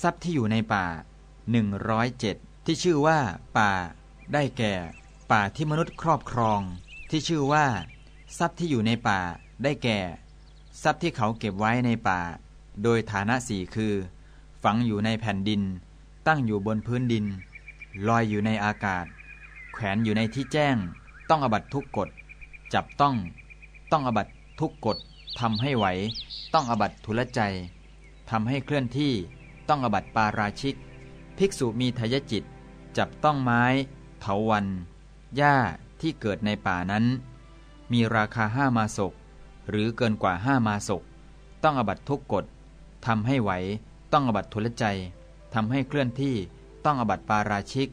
ทรัพย์ที่อยู่ในป่า 107 ที่ชื่อว่า ป่า ได้แก่ ป่าที่มนุษย์ครอบครอง ที่ชื่อว่า ทรัพย์ที่อยู่ในป่า ได้แก่ ทรัพย์ที่เขาเก็บไว้ในป่า โดยฐานะสี่คือ ฝังอยู่ในแผ่นดิน ตั้งอยู่บนพื้นดิน ลอยอยู่ในอากาศ แขวนอยู่ในที่แจ้ง ต้องอบัตทุกกฎ จับต้อง ต้องอบัตทุกกฎทำให้ไหว ต้องอบัตทุลใจทำให้เคลื่อนที่ ต้องอบัติปาราชิก ภิกษุมีทายจิต จับต้องไม้ เถาวันหญ้าที่เกิดในป่านั้น มีราคาห้ามาศก หรือเกินกว่าห้ามาศก ต้องอบัตทุกกฎทำให้ไหว ต้องอบัตทุลใจทำให้เคลื่อนที่ ต้องอบัตปาราชิก